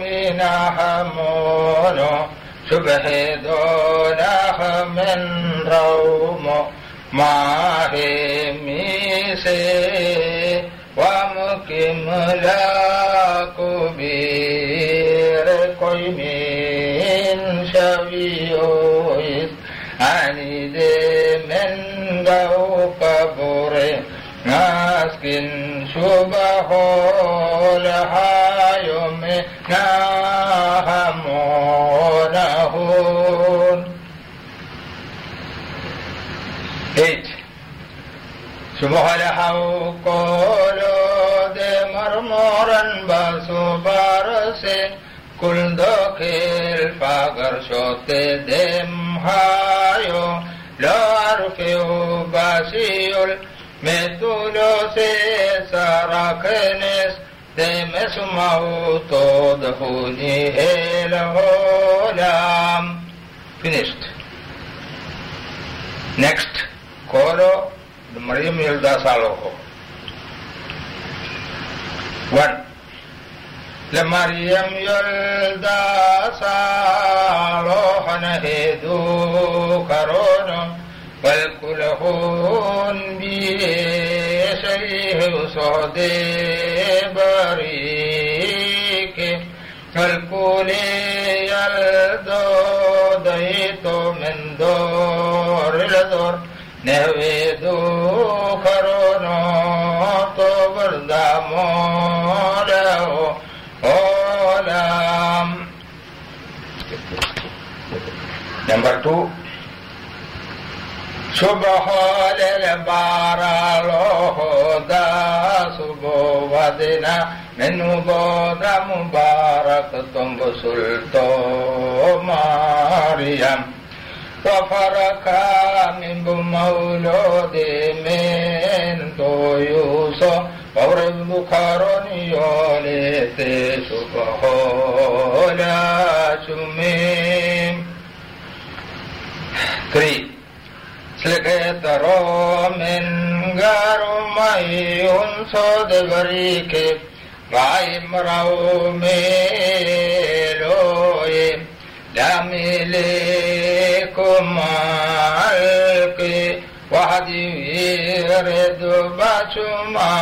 من حمون شبه دونه من روم ماه ميسي ومكم لا كبير کوئی من شويويس عنيد من دو قبر ناسكن شبه Eight. شبه له قولود مرمورا بسوبارس كل دخل فقر شوت دم هايو لا أرفع باسيول مثلو سراكنس دمس موتو دهوني الهولام Finished. Next. Kolo Maryam Yilda Saloho. One. لمريم يلدى صالح نهدو كرون والكلهون بشيه صهد بريك الكولي يلدو ديتو من دور لدور نهدو كرون تو بردامو له olam number two مولود من يوسف وورد بكر يولد شبه لا شميم 3 بريك غايم رو ميلوي لامليكم القي واحد يرد باشما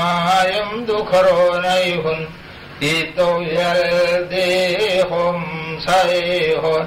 يمدخرونيهن إيتو يلديهم سيهن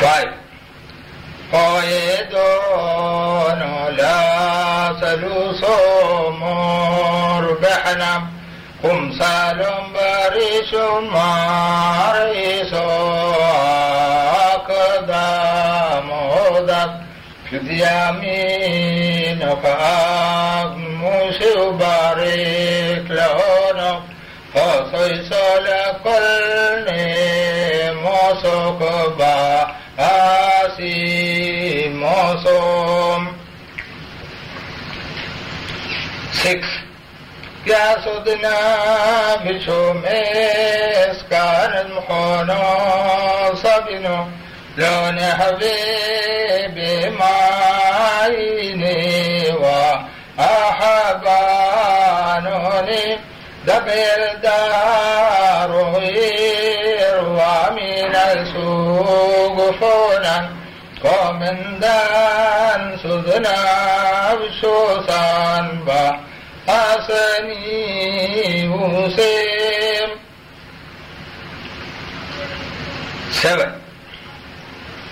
Five. قائدون لا سلوسو مربحنا خمسال بريش ماريسو لكل موسك باسي موسم Six. ياسدنا بشوميس كان المحونا صبنو لون حبيب ما عيني وأحب نوري دبر دار غير ومن السوق فونا ومن دان سدنا بشوصا أسني وسيم 7.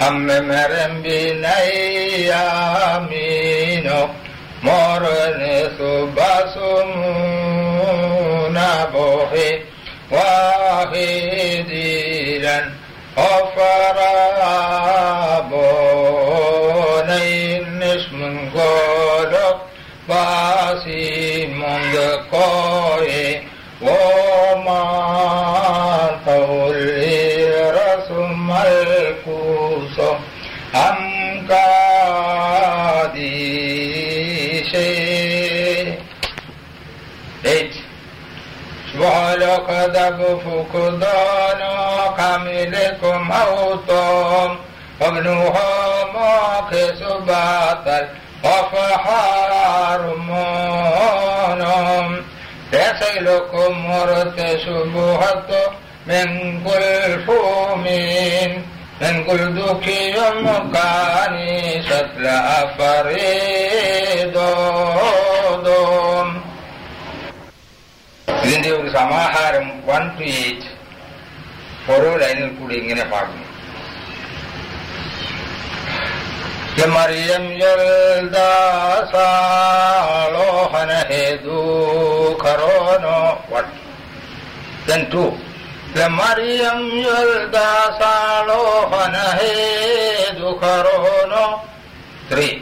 رم به نو مورن صبح سم نو هي واهير اپرو ماكس باطل وفحار مونم يسألكم مرت شبهة من كل فومين من كل ذكي مكاني ستل أفريدون ഇതിന്റെ ഒരു സമാഹാരം വൺ ടു എയ്റ്റ് ഓരോ ലൈനിൽ കൂടി ഇങ്ങനെ പാടുന്നു മറിയം യോഹന ഹേതു ഖറോനോ വൺ ദെൻ ടു മറിയം യോഹന ഹേതു ഖറോനോ ത്രീ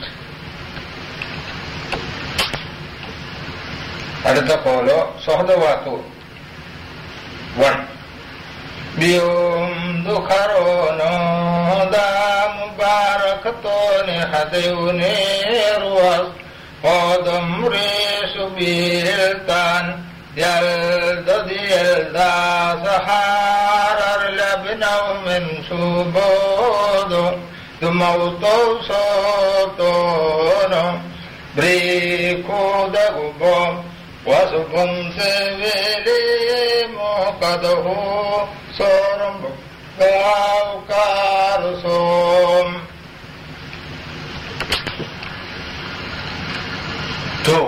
അടുത്ത പോലോ സഹദവാത്തു വൺ ബിയോം ദുഃഖറോനോ ദാ മുബാരകത്തോനെ ഹദയുനെ റുവസ് ഓദം റേഷു ബിൽത്താൻ يلدد يلدا سحارر لبنو من شبود دموت صوتون بريكو دغبو صورم بأوكار صوم تو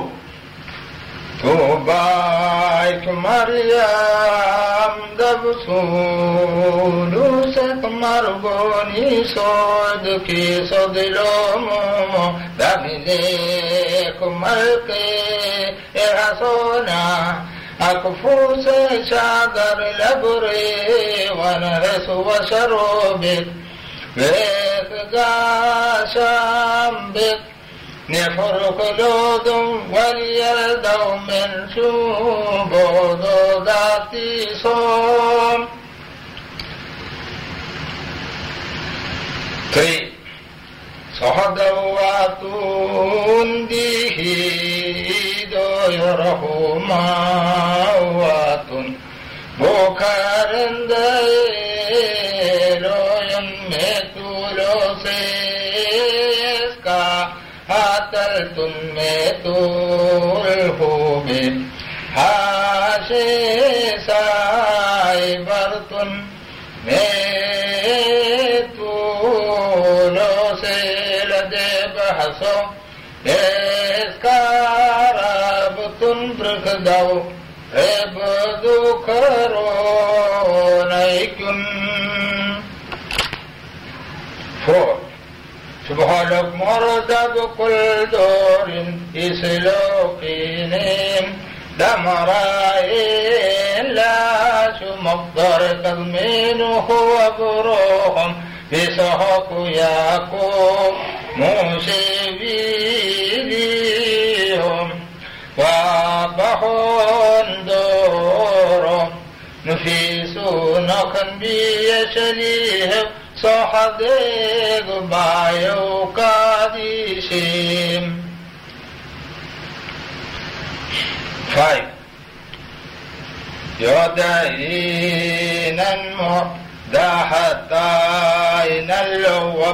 توباك مريم دبسول سك شادر لبري ونرس وشروبك بك قاشم بك نفرق لود وليلدو من شوبود ذاتي صوم صحدواتون به يرهماوات بوكارن ديلو يمتولو سيسكا هاتلتن متولهم هاشي سايبرتن متولو بحثو اسكاربتن برخدو عبدو كرونيكن فور سبحانك مرتب كل دور إسلوقين دمرائين لا مقدر تضمينه وبروهم بسحق ياكم موسى بيديهم وابحون دورهم نفيسون بيشليهم صحدق بايو قادشيم Five. يدعين المدحتين اللو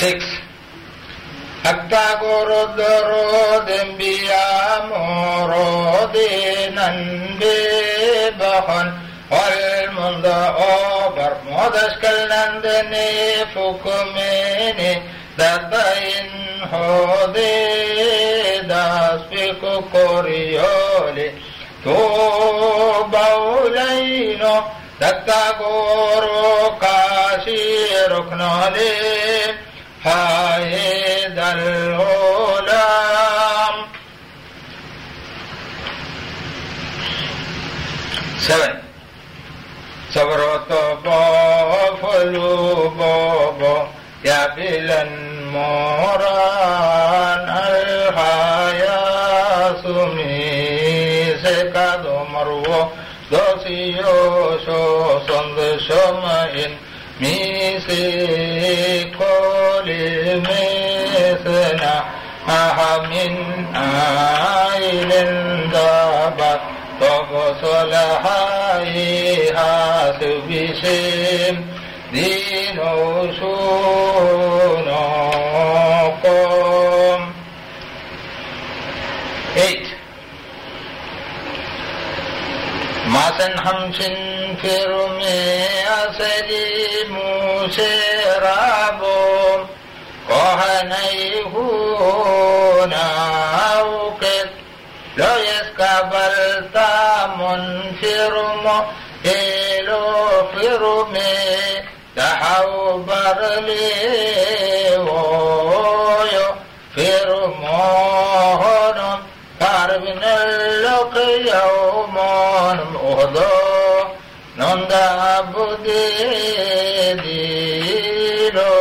سڪس اڳا گول ne ننڪ ميني دت هو داس ڪوريو بهلو دا گو ڪاشي kashi ري Sabroto bofulu bobo ya bilan moran alhaya sumi sekado marwo dosiyo so sonde koli misna ahamin ailin dabat صلحائي حاسب بسم دين سونكم Eight. Huna auket lo yaskabalta منفرم إلو فرمي تحوبر لي ويو فرمون عبدي ديلو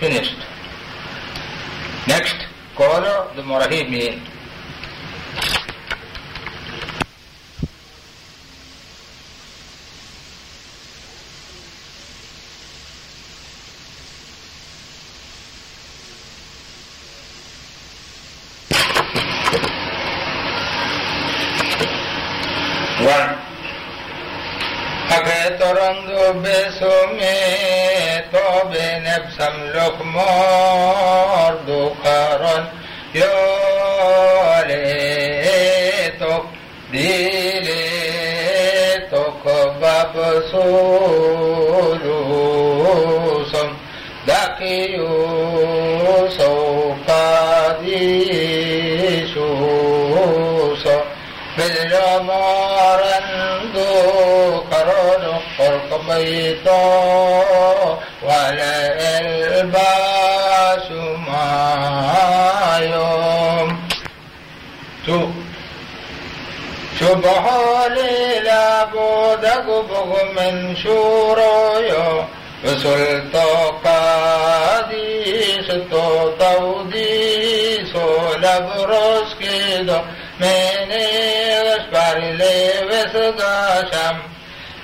Finished. Next, call tobe nepsam lokmor dukaron yole tok dile tok bab sulusam dakiyu sokadisusa بيتا ولا الباس ما يوم تو سبحان لابد قبغ من شورويو وسلطو قاديس تو توديسو لبروس كيدو منيغش بارلي وسغاشم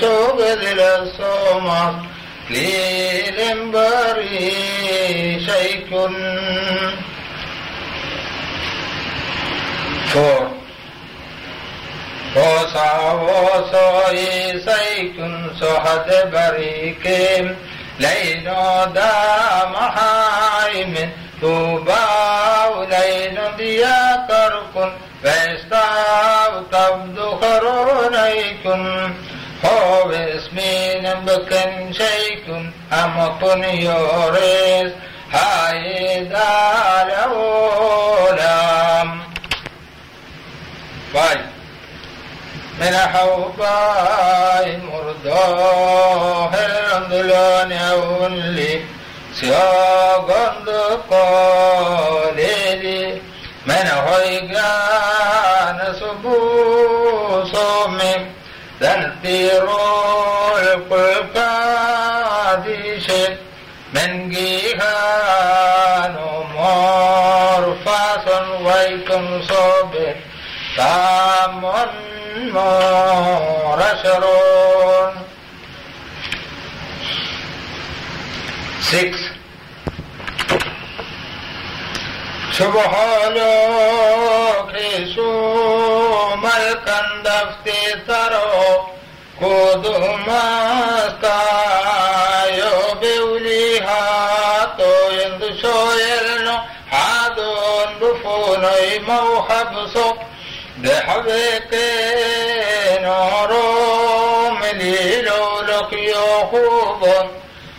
سوق ذل الصومات للمبري شيك فور وصا وصاي سيك صحد بريكم لينو دام حائم توبا ولين ديا كركن فاستاو تبدو خرونيكن هو اسمين بكن شيك أمكن يوريس هيدا العالم باي من حوباي مرضاه الأندلون يولي تنتيرو القلقاديش من جيهان مورفاس ويكم صوبي تام مرشرون Six. Subhalo Krisu Malkan Dafti Taro Kudumasta Yo Beuli Hato Yendu Shoyelno Hadon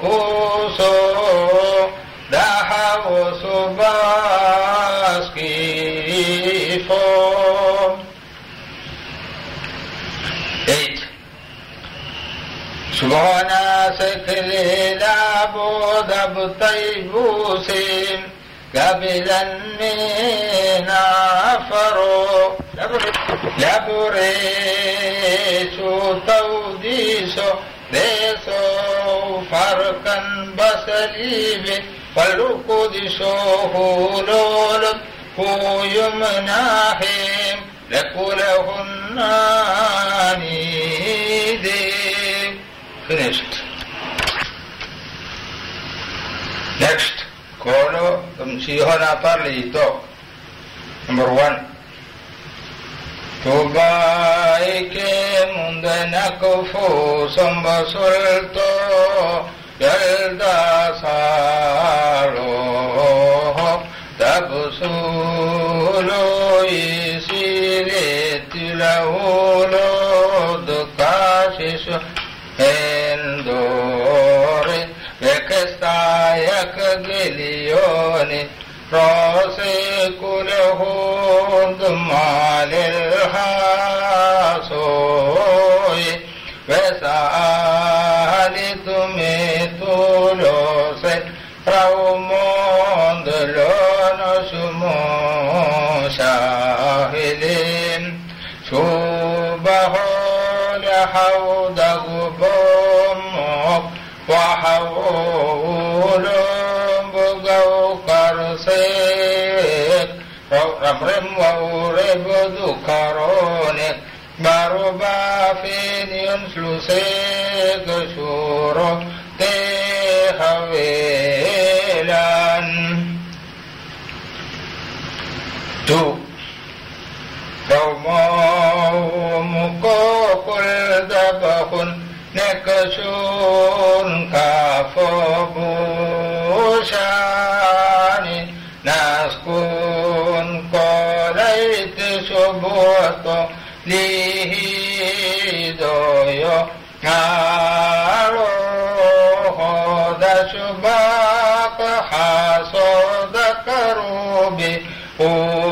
كوسو دحو سباسكي فوم Eight. سبحان سكر لابد بطيبوسين قبلا من عفرو لبريسو توديسو ديسو فرقا بسليب فالقدسو هلول هو يمناحم لكلهن نيدي Finished. Next, coro tumsiho na parlito. Number one. Tubai ke mundana kufu samba sulto yalda vekestayak gilione rose kulhund malil hasoy vesali tume tulose raumond lono بربا فين ينسلو سيك شورو تخويلان تو قومهم كل دبخن نكشون كفبوشاني شباق حصد كروبي وبم وصولو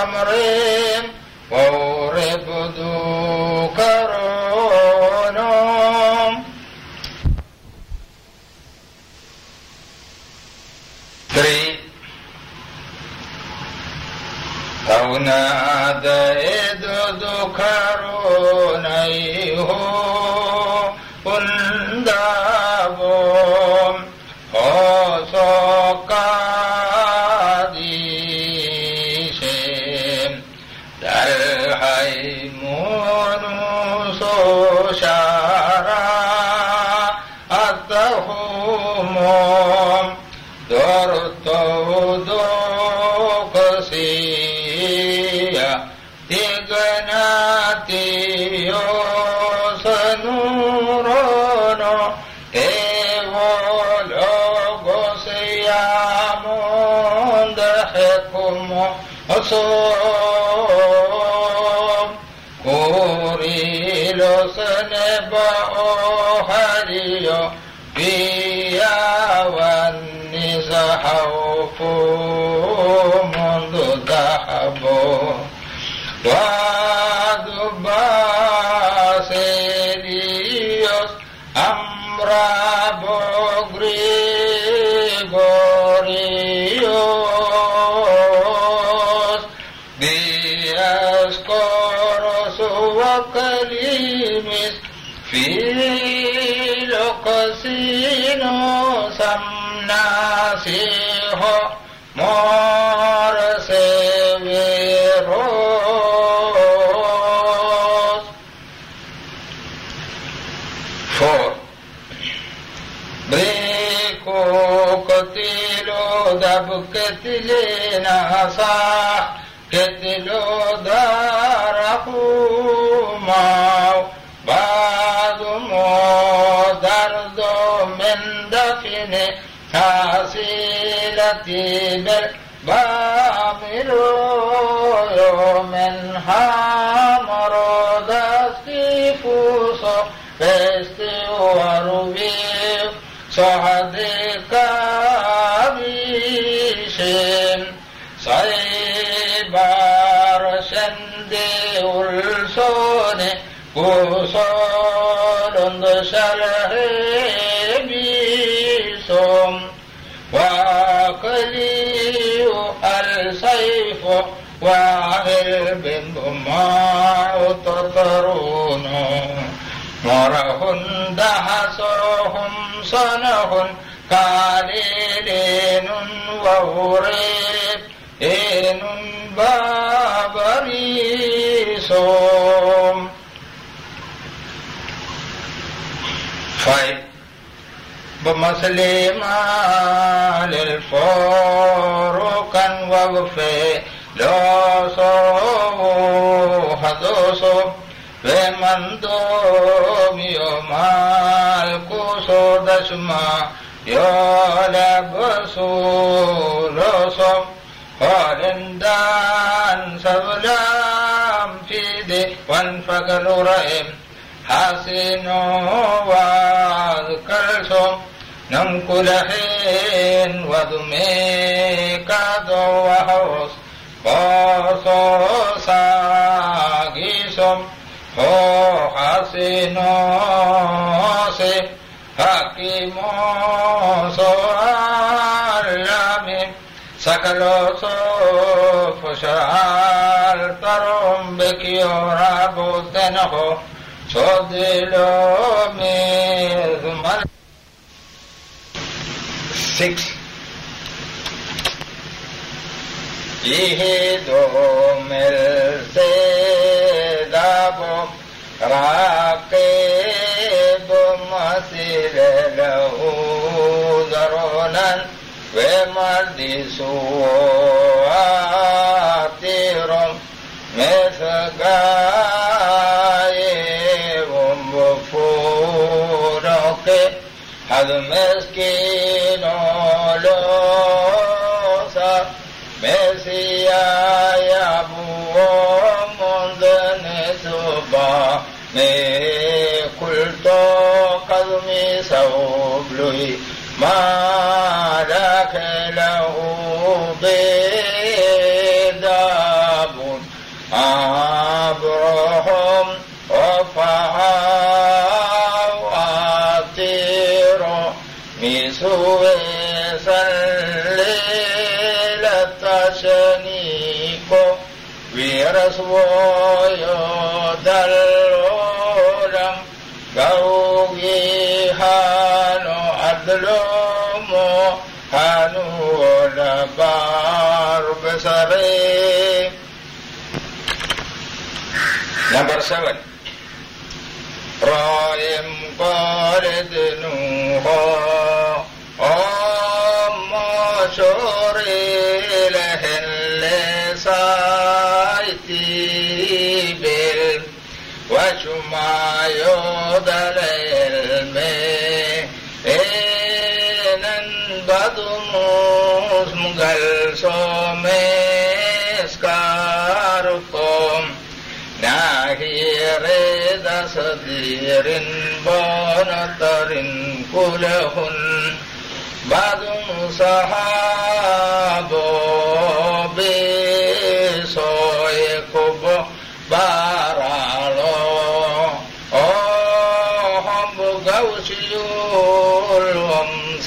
رمريم وورب ذو كرونم Three. Tauna edo dukarunai ho biyawannisahafu mundu dahabo Duadubaselios Four Breko kotilo dab ketile nasa ketilo darahu mau badu hasilati bel ما تطرون مرهن دهسهم صنهن قليل وغريب إن بابريسوم Five. بمسلما للفوروكا وغفي Losu حدوسو ومن دوم يوم الكوسو دشما يولبسو لوسو ولندان سبلام في دي وانفقل رئيم न कूरेने कहोसा गीसे नो ही मोसोमे सकलो सोशा तरब के नोद्रो मेम सिक्स इहो मे से दो रा वे मिसो तीरो मेथे फो नो के हल मेंो Mesia yabu mondane suba Me kulto दोर गौ गे हदो मो हे नंबर सेवन राजनु ओ मो चोरे लेस وشما يودل المي إنن بدموس مغل سوميس كاركم ناهير صدير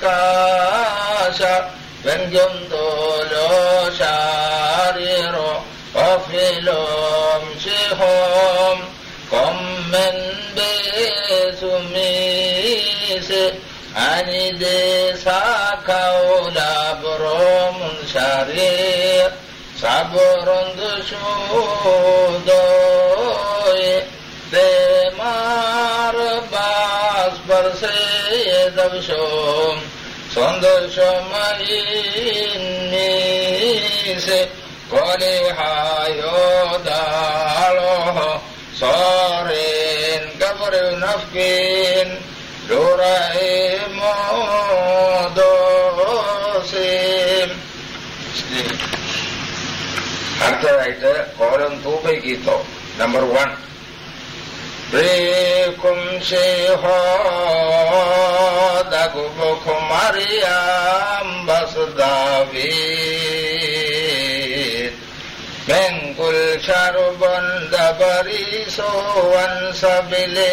اسكاشا بن جندولو شاريرو وفلهم شهم قم من بسميس أني دي ساكولا بروم باس برسي دبشوم سندشم إنيسي قولي حيو دالوه صارين قبر نفكين دوري مودوسين अर्थ कॉल कूपे गीतो नंबर विखु हरियाुधी मेंगु शरबंद बरिसों सबिले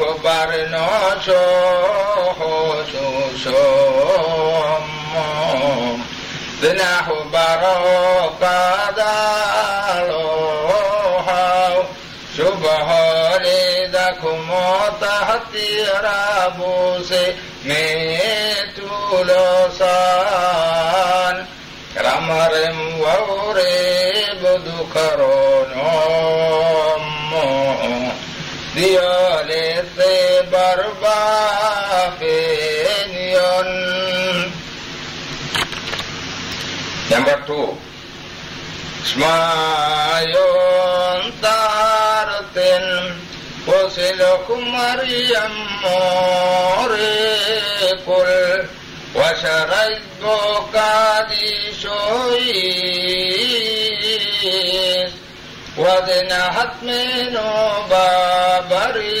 وكبر نوشوه شوشوم ذنح بركة دالوها شبه لدكم تحتي رابوسي ميتولوسان رمرم ووريب دكرونوم ديالت नंबर टू शर कुलकु मोकिलु वोकादी नो बाबीशोक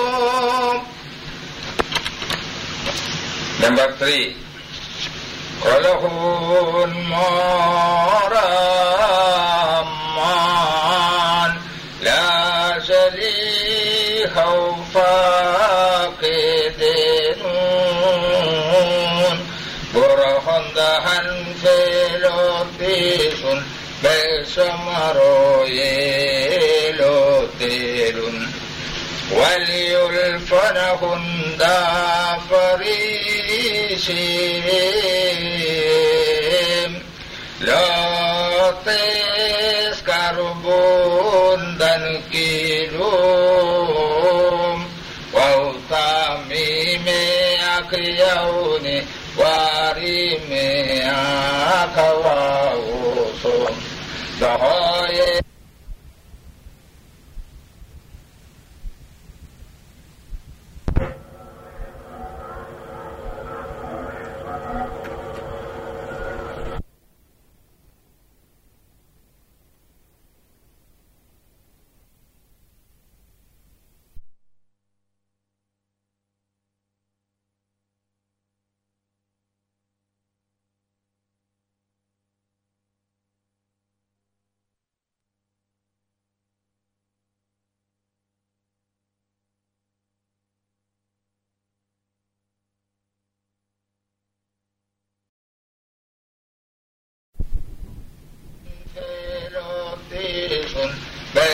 Number three. وله المرمان لا के فاقد गुर हंद हंधे लो तेरुमरो लो तेरु वलियल फन dan kilum wautami me akyauni wari me akawausun dahoye